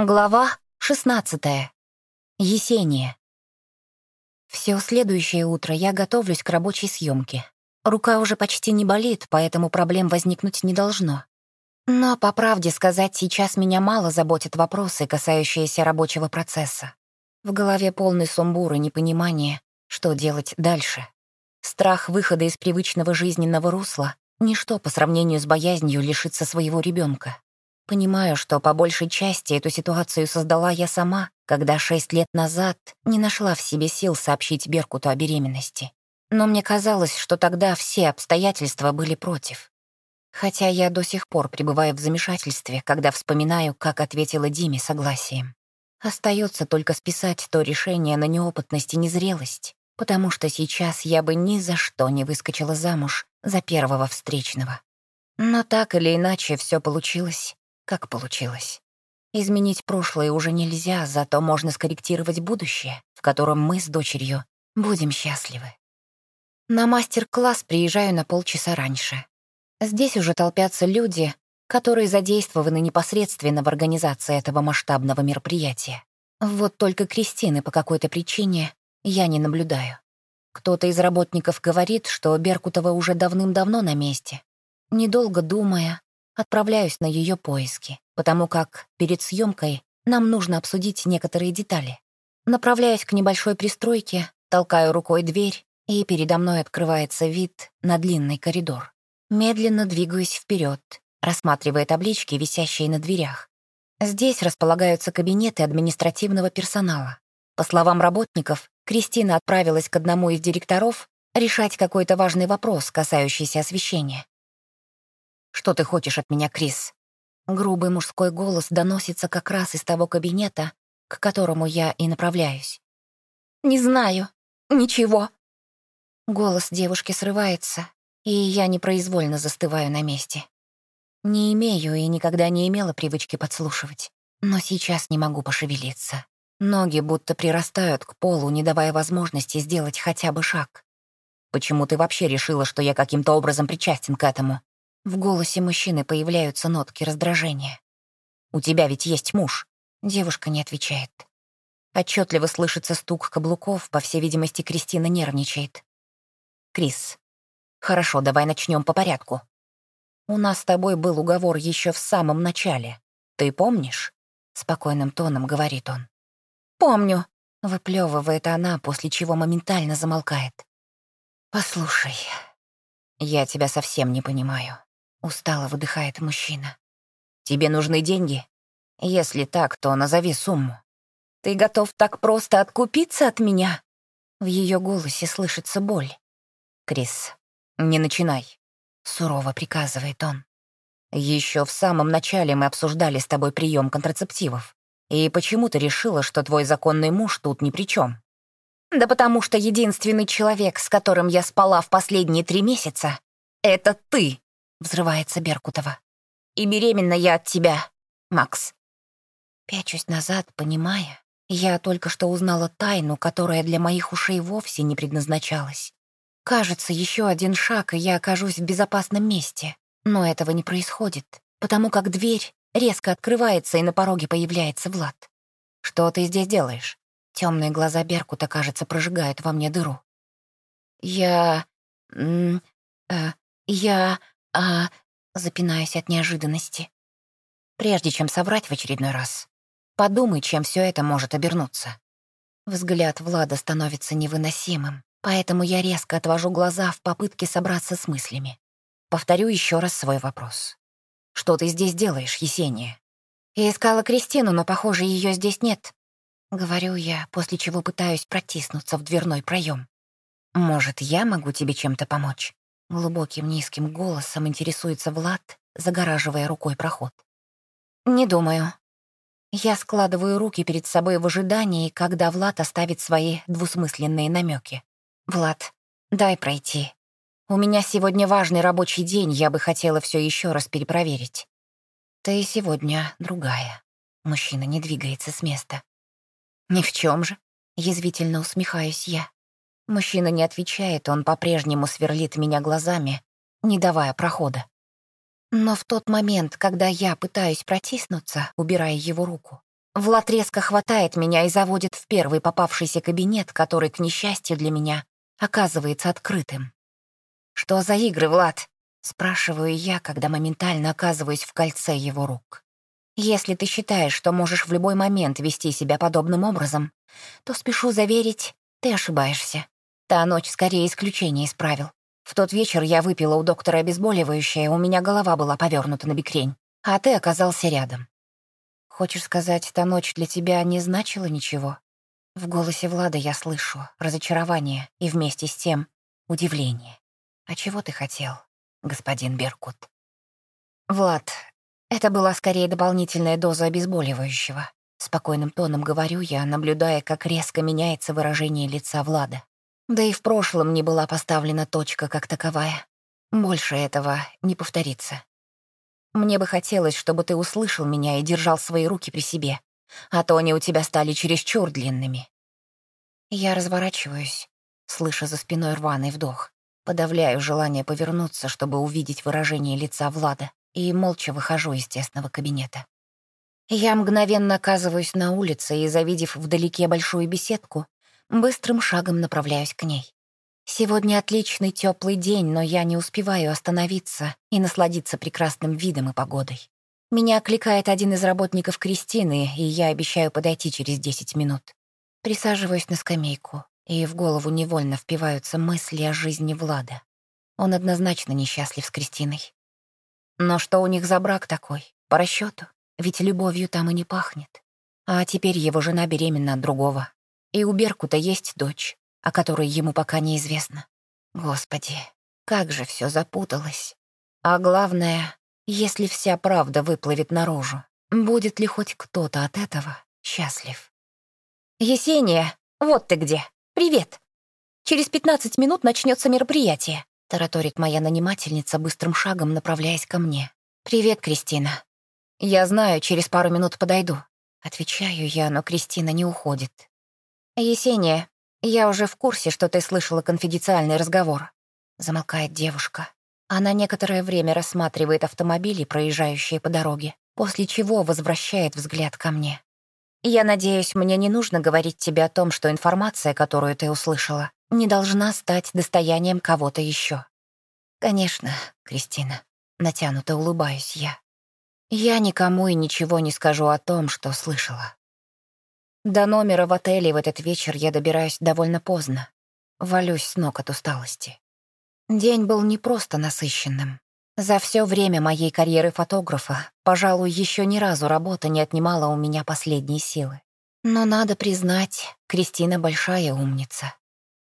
Глава 16. Есения. Все следующее утро я готовлюсь к рабочей съемке. Рука уже почти не болит, поэтому проблем возникнуть не должно. Но, по правде сказать, сейчас меня мало заботят вопросы, касающиеся рабочего процесса. В голове полный сумбур и непонимание, что делать дальше. Страх выхода из привычного жизненного русла — ничто по сравнению с боязнью лишиться своего ребенка. Понимаю, что по большей части эту ситуацию создала я сама, когда шесть лет назад не нашла в себе сил сообщить Беркуту о беременности. Но мне казалось, что тогда все обстоятельства были против. Хотя я до сих пор пребываю в замешательстве, когда вспоминаю, как ответила Диме согласием. Остается только списать то решение на неопытность и незрелость, потому что сейчас я бы ни за что не выскочила замуж за первого встречного. Но так или иначе все получилось, как получилось. Изменить прошлое уже нельзя, зато можно скорректировать будущее, в котором мы с дочерью будем счастливы. На мастер-класс приезжаю на полчаса раньше. Здесь уже толпятся люди, которые задействованы непосредственно в организации этого масштабного мероприятия. Вот только Кристины по какой-то причине я не наблюдаю. Кто-то из работников говорит, что Беркутова уже давным-давно на месте. Недолго думая, отправляюсь на ее поиски, потому как перед съемкой нам нужно обсудить некоторые детали. Направляюсь к небольшой пристройке, толкаю рукой дверь, и передо мной открывается вид на длинный коридор. Медленно двигаюсь вперед, рассматривая таблички, висящие на дверях. Здесь располагаются кабинеты административного персонала. По словам работников, Кристина отправилась к одному из директоров решать какой-то важный вопрос, касающийся освещения. «Что ты хочешь от меня, Крис?» Грубый мужской голос доносится как раз из того кабинета, к которому я и направляюсь. «Не знаю. Ничего». Голос девушки срывается, и я непроизвольно застываю на месте. Не имею и никогда не имела привычки подслушивать, но сейчас не могу пошевелиться. Ноги будто прирастают к полу, не давая возможности сделать хотя бы шаг. Почему ты вообще решила, что я каким-то образом причастен к этому? В голосе мужчины появляются нотки раздражения. «У тебя ведь есть муж». Девушка не отвечает. Отчетливо слышится стук каблуков, по всей видимости, Кристина нервничает. «Крис, хорошо, давай начнем по порядку. У нас с тобой был уговор еще в самом начале. Ты помнишь?» Спокойным тоном говорит он. «Помню», — выплевывает она, после чего моментально замолкает. «Послушай, я тебя совсем не понимаю. Устало выдыхает мужчина. «Тебе нужны деньги? Если так, то назови сумму. Ты готов так просто откупиться от меня?» В ее голосе слышится боль. «Крис, не начинай», — сурово приказывает он. Еще в самом начале мы обсуждали с тобой прием контрацептивов. И почему ты решила, что твой законный муж тут ни при чем? Да потому что единственный человек, с которым я спала в последние три месяца, — это ты. Взрывается Беркутова. «И беременна я от тебя, Макс». Пячусь назад, понимая, я только что узнала тайну, которая для моих ушей вовсе не предназначалась. Кажется, еще один шаг, и я окажусь в безопасном месте. Но этого не происходит, потому как дверь резко открывается, и на пороге появляется Влад. «Что ты здесь делаешь?» Темные глаза Беркута, кажется, прожигают во мне дыру. «Я... Э, я а...» запинаясь от неожиданности. Прежде чем соврать в очередной раз, подумай, чем все это может обернуться. Взгляд Влада становится невыносимым, поэтому я резко отвожу глаза в попытке собраться с мыслями. Повторю еще раз свой вопрос. «Что ты здесь делаешь, Есения?» «Я искала Кристину, но, похоже, ее здесь нет», — говорю я, после чего пытаюсь протиснуться в дверной проем. «Может, я могу тебе чем-то помочь?» Глубоким низким голосом интересуется Влад, загораживая рукой проход. «Не думаю». Я складываю руки перед собой в ожидании, когда Влад оставит свои двусмысленные намеки. «Влад, дай пройти. У меня сегодня важный рабочий день, я бы хотела все еще раз перепроверить». «Ты сегодня другая». Мужчина не двигается с места. «Ни в чем же», — язвительно усмехаюсь я. Мужчина не отвечает, он по-прежнему сверлит меня глазами, не давая прохода. Но в тот момент, когда я пытаюсь протиснуться, убирая его руку, Влад резко хватает меня и заводит в первый попавшийся кабинет, который, к несчастью для меня, оказывается открытым. «Что за игры, Влад?» — спрашиваю я, когда моментально оказываюсь в кольце его рук. «Если ты считаешь, что можешь в любой момент вести себя подобным образом, то спешу заверить, ты ошибаешься. Та ночь скорее исключение из правил. В тот вечер я выпила у доктора обезболивающее, у меня голова была повернута на бикрень, а ты оказался рядом. Хочешь сказать, та ночь для тебя не значила ничего? В голосе Влада я слышу разочарование и вместе с тем удивление. А чего ты хотел, господин Беркут? Влад, это была скорее дополнительная доза обезболивающего. Спокойным тоном говорю я, наблюдая, как резко меняется выражение лица Влада. Да и в прошлом не была поставлена точка как таковая. Больше этого не повторится. Мне бы хотелось, чтобы ты услышал меня и держал свои руки при себе, а то они у тебя стали чересчур длинными. Я разворачиваюсь, слыша за спиной рваный вдох, подавляю желание повернуться, чтобы увидеть выражение лица Влада, и молча выхожу из тесного кабинета. Я мгновенно оказываюсь на улице и, завидев вдалеке большую беседку, быстрым шагом направляюсь к ней. Сегодня отличный теплый день, но я не успеваю остановиться и насладиться прекрасным видом и погодой. Меня окликает один из работников Кристины, и я обещаю подойти через 10 минут. Присаживаюсь на скамейку, и в голову невольно впиваются мысли о жизни Влада. Он однозначно несчастлив с Кристиной. Но что у них за брак такой? По расчету? Ведь любовью там и не пахнет. А теперь его жена беременна от другого. И у Беркута есть дочь, о которой ему пока неизвестно. Господи, как же все запуталось. А главное, если вся правда выплывет наружу, будет ли хоть кто-то от этого счастлив? «Есения, вот ты где! Привет! Через пятнадцать минут начнется мероприятие», тараторит моя нанимательница быстрым шагом, направляясь ко мне. «Привет, Кристина. «Я знаю, через пару минут подойду». Отвечаю я, но Кристина не уходит. «Есения, я уже в курсе, что ты слышала конфиденциальный разговор». Замолкает девушка. Она некоторое время рассматривает автомобили, проезжающие по дороге, после чего возвращает взгляд ко мне. «Я надеюсь, мне не нужно говорить тебе о том, что информация, которую ты услышала, не должна стать достоянием кого-то еще. «Конечно, Кристина», — натянуто улыбаюсь я. Я никому и ничего не скажу о том, что слышала. До номера в отеле в этот вечер я добираюсь довольно поздно. Валюсь с ног от усталости. День был не просто насыщенным. За все время моей карьеры фотографа, пожалуй, еще ни разу работа не отнимала у меня последние силы. Но надо признать, Кристина большая умница.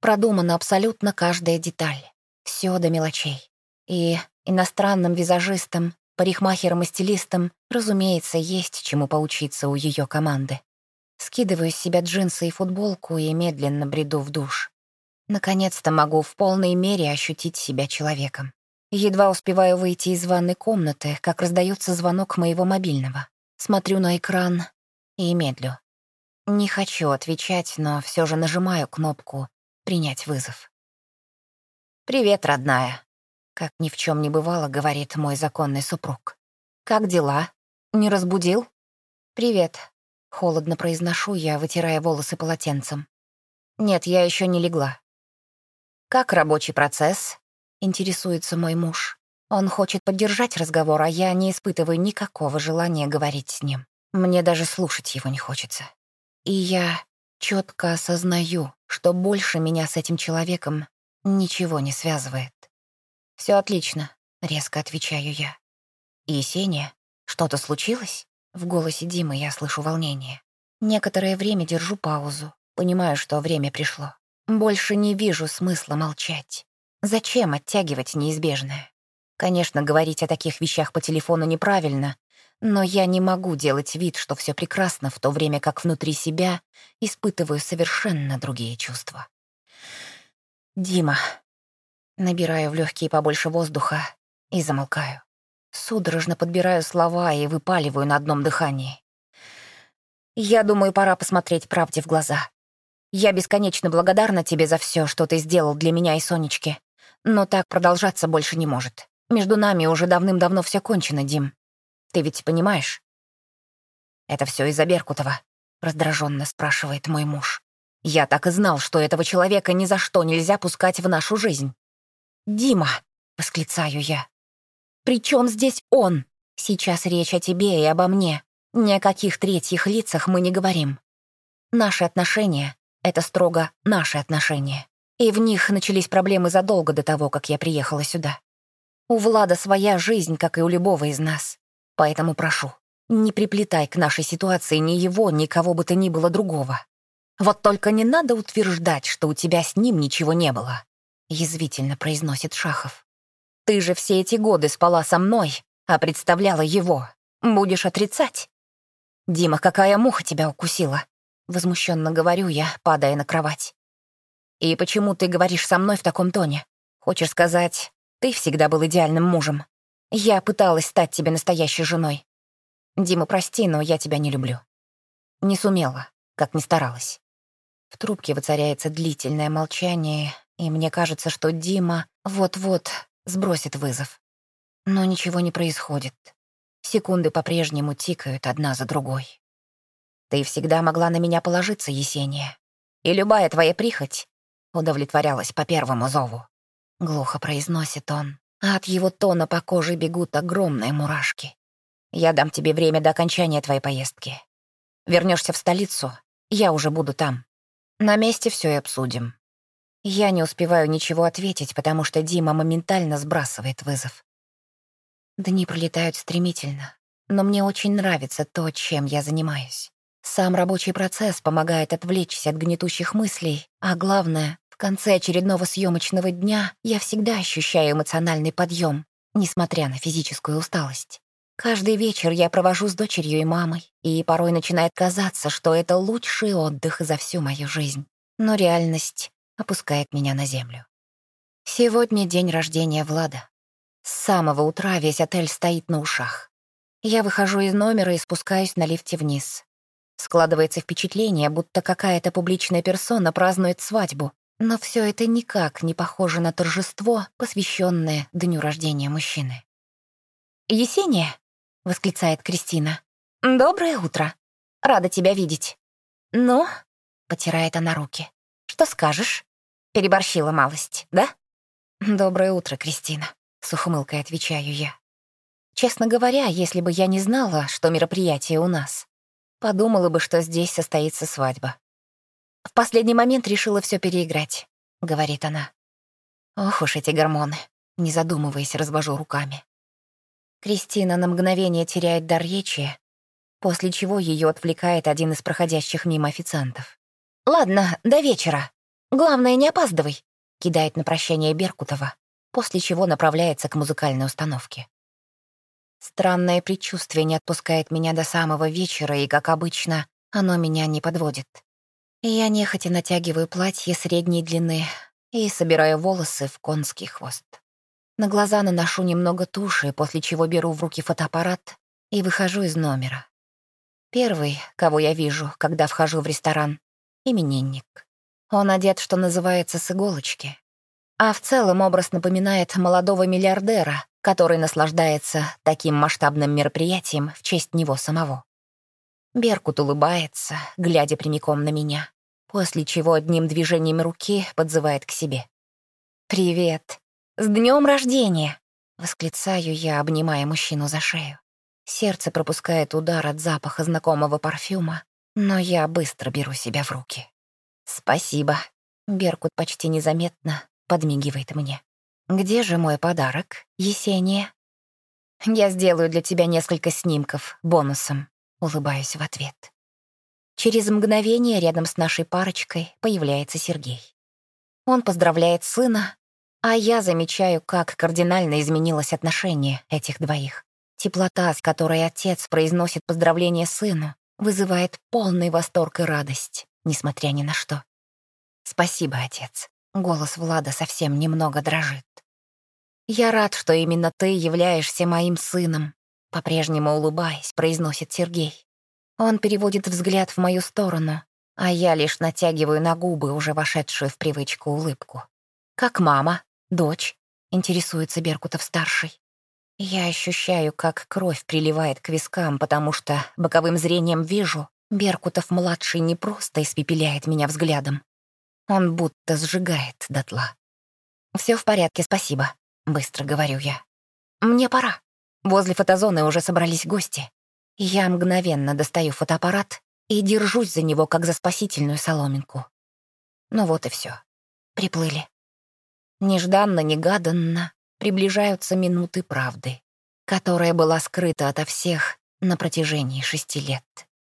Продумана абсолютно каждая деталь. Все до мелочей. И иностранным визажистам Парикмахером и стилистом, разумеется, есть чему поучиться у ее команды. Скидываю с себя джинсы и футболку и медленно бреду в душ. Наконец-то могу в полной мере ощутить себя человеком. Едва успеваю выйти из ванной комнаты, как раздается звонок моего мобильного. Смотрю на экран и медлю. Не хочу отвечать, но все же нажимаю кнопку «Принять вызов». «Привет, родная», как ни в чем не бывало, говорит мой законный супруг. «Как дела? Не разбудил?» «Привет», — холодно произношу я, вытирая волосы полотенцем. «Нет, я еще не легла». «Как рабочий процесс?» — интересуется мой муж. Он хочет поддержать разговор, а я не испытываю никакого желания говорить с ним. Мне даже слушать его не хочется. И я четко осознаю, что больше меня с этим человеком ничего не связывает. Все отлично», — резко отвечаю я. «Есения, что-то случилось?» В голосе Димы я слышу волнение. Некоторое время держу паузу, понимаю, что время пришло. Больше не вижу смысла молчать. Зачем оттягивать неизбежное? Конечно, говорить о таких вещах по телефону неправильно, но я не могу делать вид, что все прекрасно, в то время как внутри себя испытываю совершенно другие чувства. «Дима», Набираю в легкие побольше воздуха и замолкаю. Судорожно подбираю слова и выпаливаю на одном дыхании. Я думаю, пора посмотреть правде в глаза. Я бесконечно благодарна тебе за все, что ты сделал для меня и Сонечки. Но так продолжаться больше не может. Между нами уже давным-давно все кончено, Дим. Ты ведь понимаешь? Это все из-за Беркутова. — раздраженно спрашивает мой муж. «Я так и знал, что этого человека ни за что нельзя пускать в нашу жизнь». «Дима!» — восклицаю я. «При чем здесь он? Сейчас речь о тебе и обо мне. Ни о каких третьих лицах мы не говорим. Наши отношения — это строго наши отношения. И в них начались проблемы задолго до того, как я приехала сюда. У Влада своя жизнь, как и у любого из нас. Поэтому прошу, не приплетай к нашей ситуации ни его, ни кого бы то ни было другого. Вот только не надо утверждать, что у тебя с ним ничего не было», — язвительно произносит Шахов. «Ты же все эти годы спала со мной, а представляла его. Будешь отрицать?» «Дима, какая муха тебя укусила?» Возмущенно говорю я, падая на кровать. «И почему ты говоришь со мной в таком тоне? Хочешь сказать, ты всегда был идеальным мужем? Я пыталась стать тебе настоящей женой. Дима, прости, но я тебя не люблю. Не сумела, как ни старалась. В трубке воцаряется длительное молчание, и мне кажется, что Дима вот-вот сбросит вызов. Но ничего не происходит. Секунды по-прежнему тикают одна за другой. Ты всегда могла на меня положиться, Есения. И любая твоя прихоть удовлетворялась по первому зову. Глухо произносит он, а от его тона по коже бегут огромные мурашки. Я дам тебе время до окончания твоей поездки. Вернешься в столицу, я уже буду там. На месте все и обсудим. Я не успеваю ничего ответить, потому что Дима моментально сбрасывает вызов. Дни пролетают стремительно, но мне очень нравится то, чем я занимаюсь. Сам рабочий процесс помогает отвлечься от гнетущих мыслей, а главное, в конце очередного съемочного дня я всегда ощущаю эмоциональный подъем, несмотря на физическую усталость. Каждый вечер я провожу с дочерью и мамой, и порой начинает казаться, что это лучший отдых за всю мою жизнь. Но реальность опускает меня на землю. Сегодня день рождения Влада. С самого утра весь отель стоит на ушах. Я выхожу из номера и спускаюсь на лифте вниз. Складывается впечатление, будто какая-то публичная персона празднует свадьбу, но все это никак не похоже на торжество, посвященное дню рождения мужчины. «Есения?» восклицает Кристина. «Доброе утро. Рада тебя видеть». «Ну?» — потирает она руки. «Что скажешь?» Переборщила малость, да? «Доброе утро, Кристина», — с ухмылкой отвечаю я. Честно говоря, если бы я не знала, что мероприятие у нас, подумала бы, что здесь состоится свадьба. В последний момент решила все переиграть, — говорит она. Ох уж эти гормоны, не задумываясь, развожу руками. Кристина на мгновение теряет дар речи, после чего ее отвлекает один из проходящих мимо официантов. «Ладно, до вечера. Главное, не опаздывай», — кидает на прощание Беркутова, после чего направляется к музыкальной установке. Странное предчувствие не отпускает меня до самого вечера, и, как обычно, оно меня не подводит. Я нехотя натягиваю платье средней длины и собираю волосы в конский хвост. На глаза наношу немного туши, после чего беру в руки фотоаппарат и выхожу из номера. Первый, кого я вижу, когда вхожу в ресторан — именинник. Он одет, что называется, с иголочки. А в целом образ напоминает молодого миллиардера, который наслаждается таким масштабным мероприятием в честь него самого. Беркут улыбается, глядя прямиком на меня, после чего одним движением руки подзывает к себе. «Привет», «С днем рождения!» — восклицаю я, обнимая мужчину за шею. Сердце пропускает удар от запаха знакомого парфюма, но я быстро беру себя в руки. «Спасибо». Беркут почти незаметно подмигивает мне. «Где же мой подарок, Есения?» «Я сделаю для тебя несколько снимков, бонусом», — улыбаюсь в ответ. Через мгновение рядом с нашей парочкой появляется Сергей. Он поздравляет сына, а я замечаю, как кардинально изменилось отношение этих двоих. Теплота, с которой отец произносит поздравление сыну, вызывает полный восторг и радость, несмотря ни на что. «Спасибо, отец». Голос Влада совсем немного дрожит. «Я рад, что именно ты являешься моим сыном», по-прежнему улыбаясь, произносит Сергей. Он переводит взгляд в мою сторону, а я лишь натягиваю на губы уже вошедшую в привычку улыбку. «Как мама?» «Дочь?» — интересуется Беркутов-старший. Я ощущаю, как кровь приливает к вискам, потому что боковым зрением вижу, Беркутов-младший не просто испепеляет меня взглядом. Он будто сжигает дотла. Все в порядке, спасибо», — быстро говорю я. «Мне пора. Возле фотозоны уже собрались гости. Я мгновенно достаю фотоаппарат и держусь за него, как за спасительную соломинку. Ну вот и все. Приплыли. Нежданно-негаданно приближаются минуты правды, которая была скрыта ото всех на протяжении шести лет.